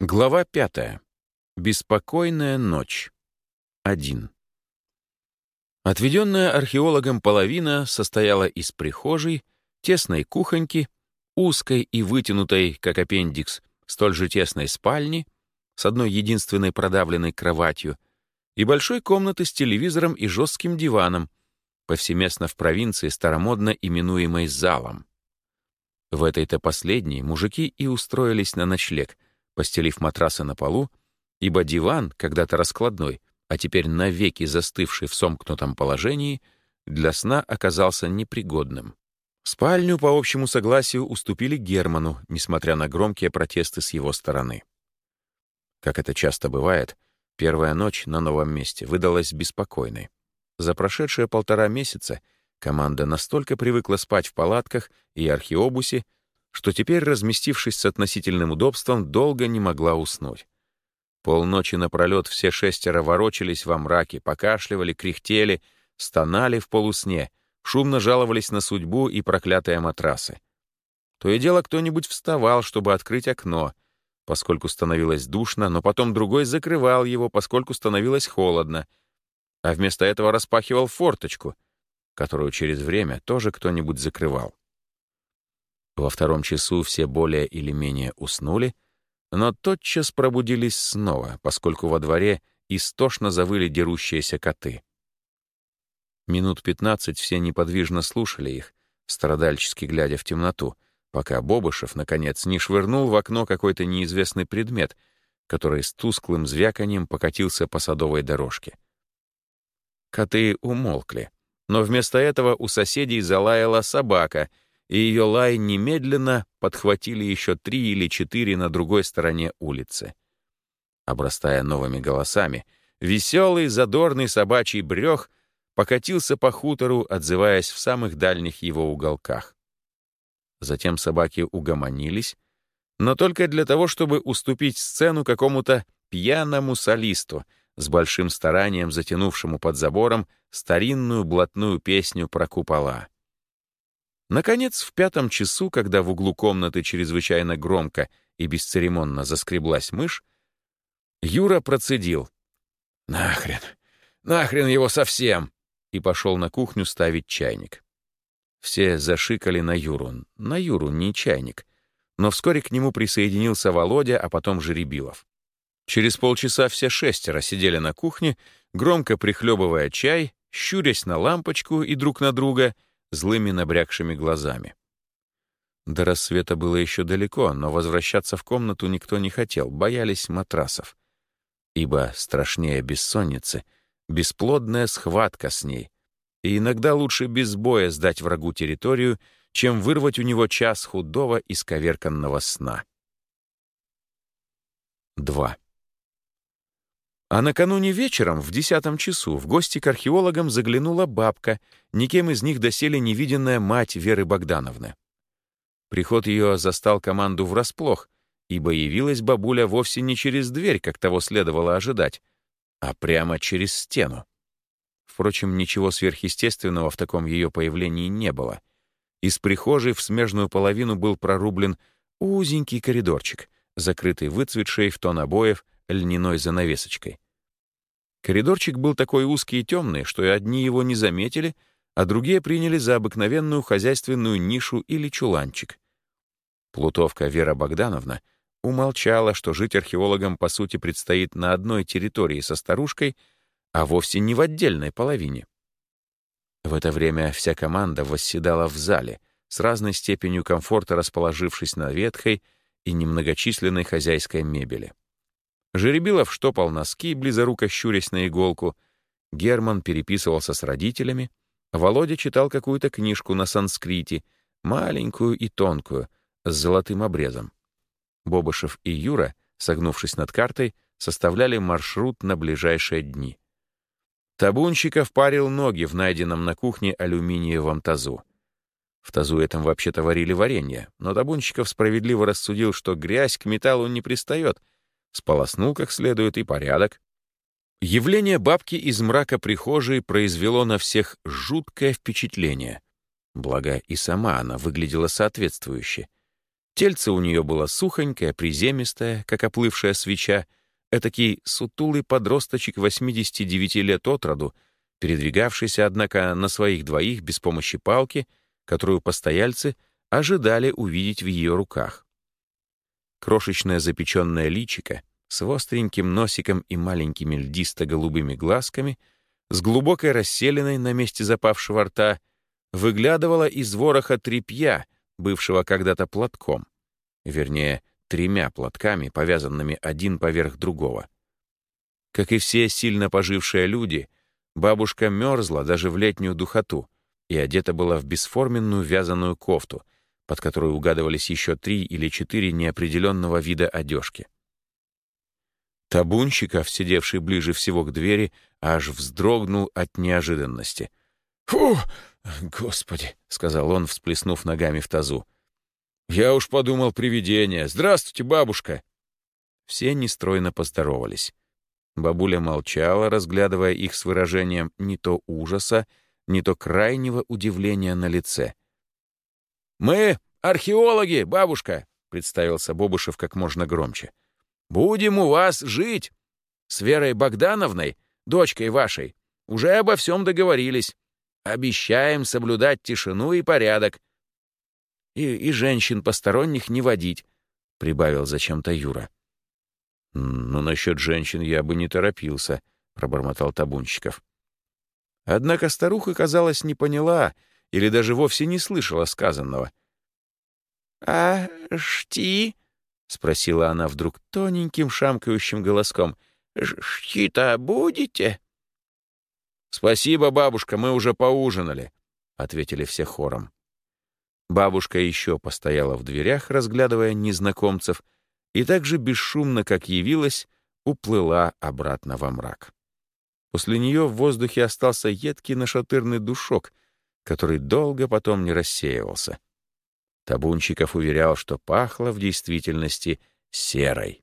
Глава пятая. Беспокойная ночь. Один. Отведенная археологом половина состояла из прихожей, тесной кухоньки, узкой и вытянутой, как аппендикс, столь же тесной спальни, с одной единственной продавленной кроватью, и большой комнаты с телевизором и жестким диваном, повсеместно в провинции старомодно именуемой залом. В этой-то последней мужики и устроились на ночлег — постелив матрасы на полу, ибо диван, когда-то раскладной, а теперь навеки застывший в сомкнутом положении, для сна оказался непригодным. Спальню, по общему согласию, уступили Герману, несмотря на громкие протесты с его стороны. Как это часто бывает, первая ночь на новом месте выдалась беспокойной. За прошедшие полтора месяца команда настолько привыкла спать в палатках и археобусе, что теперь, разместившись с относительным удобством, долго не могла уснуть. Полночи напролет все шестеро ворочались во мраке, покашливали, кряхтели, стонали в полусне, шумно жаловались на судьбу и проклятые матрасы. То и дело кто-нибудь вставал, чтобы открыть окно, поскольку становилось душно, но потом другой закрывал его, поскольку становилось холодно, а вместо этого распахивал форточку, которую через время тоже кто-нибудь закрывал. Во втором часу все более или менее уснули, но тотчас пробудились снова, поскольку во дворе истошно завыли дерущиеся коты. Минут пятнадцать все неподвижно слушали их, страдальчески глядя в темноту, пока Бобышев, наконец, не швырнул в окно какой-то неизвестный предмет, который с тусклым звяканием покатился по садовой дорожке. Коты умолкли, но вместо этого у соседей залаяла собака — и ее лай немедленно подхватили еще три или четыре на другой стороне улицы. Обрастая новыми голосами, веселый, задорный собачий брех покатился по хутору, отзываясь в самых дальних его уголках. Затем собаки угомонились, но только для того, чтобы уступить сцену какому-то пьяному солисту, с большим старанием затянувшему под забором старинную блатную песню про купола. Наконец, в пятом часу, когда в углу комнаты чрезвычайно громко и бесцеремонно заскреблась мышь, Юра процедил. «Нахрен! Нахрен его совсем!» и пошел на кухню ставить чайник. Все зашикали на Юру. На Юру, не чайник. Но вскоре к нему присоединился Володя, а потом Жеребилов. Через полчаса все шестеро сидели на кухне, громко прихлебывая чай, щурясь на лампочку и друг на друга — злыми набрякшими глазами. До рассвета было еще далеко, но возвращаться в комнату никто не хотел, боялись матрасов. Ибо страшнее бессонницы — бесплодная схватка с ней. И иногда лучше без боя сдать врагу территорию, чем вырвать у него час худого и сковерканного сна. 2. А накануне вечером, в десятом часу, в гости к археологам заглянула бабка, никем из них доселе невиденная мать Веры Богдановны. Приход ее застал команду врасплох, ибо явилась бабуля вовсе не через дверь, как того следовало ожидать, а прямо через стену. Впрочем, ничего сверхъестественного в таком ее появлении не было. Из прихожей в смежную половину был прорублен узенький коридорчик, закрытый выцветшей в тон обоев льняной занавесочкой. Коридорчик был такой узкий и темный, что и одни его не заметили, а другие приняли за обыкновенную хозяйственную нишу или чуланчик. Плутовка Вера Богдановна умолчала, что жить археологам по сути предстоит на одной территории со старушкой, а вовсе не в отдельной половине. В это время вся команда восседала в зале, с разной степенью комфорта расположившись на ветхой и немногочисленной хозяйской мебели. Жеребилов штопал носки, близоруко щурясь на иголку. Герман переписывался с родителями. Володя читал какую-то книжку на санскрите, маленькую и тонкую, с золотым обрезом. Бобышев и Юра, согнувшись над картой, составляли маршрут на ближайшие дни. Табунщиков парил ноги в найденном на кухне алюминиевом тазу. В тазу этом вообще-то варили варенье, но Табунщиков справедливо рассудил, что грязь к металлу не пристает — сполоснул как следует и порядок. Явление бабки из мрака прихожей произвело на всех жуткое впечатление. Благо, и сама она выглядела соответствующе. Тельце у нее было сухонькое, приземистое, как оплывшая свеча, этакий сутулый подросточек 89 лет от роду, передвигавшийся, однако, на своих двоих без помощи палки, которую постояльцы ожидали увидеть в ее руках. Крошечное запеченное личико с остреньким носиком и маленькими льдисто-голубыми глазками, с глубокой расселенной на месте запавшего рта, выглядывало из вороха тряпья — бывшего когда-то платком, вернее, тремя платками, повязанными один поверх другого. Как и все сильно пожившие люди, бабушка мерзла даже в летнюю духоту и одета была в бесформенную вязаную кофту, под которой угадывались еще три или четыре неопределенного вида одежки. Табунщиков, сидевший ближе всего к двери, аж вздрогнул от неожиданности. «Фу! «Господи!» — сказал он, всплеснув ногами в тазу. «Я уж подумал привидение. Здравствуйте, бабушка!» Все нестройно поздоровались. Бабуля молчала, разглядывая их с выражением не то ужаса, не то крайнего удивления на лице. «Мы археологи, бабушка!» — представился Бобушев как можно громче. «Будем у вас жить! С Верой Богдановной, дочкой вашей, уже обо всем договорились. Обещаем соблюдать тишину и порядок. И, и женщин посторонних не водить, — прибавил зачем-то Юра. «Ну, насчет женщин я бы не торопился», — пробормотал Табунщиков. Однако старуха, казалось, не поняла или даже вовсе не слышала сказанного. «А шти?» — спросила она вдруг тоненьким шамкающим голоском. «Шти-то будете?» «Спасибо, бабушка, мы уже поужинали», — ответили все хором. Бабушка еще постояла в дверях, разглядывая незнакомцев, и так же бесшумно, как явилась, уплыла обратно во мрак. После нее в воздухе остался едкий нашатырный душок, который долго потом не рассеивался. Табунчиков уверял, что пахло в действительности серой.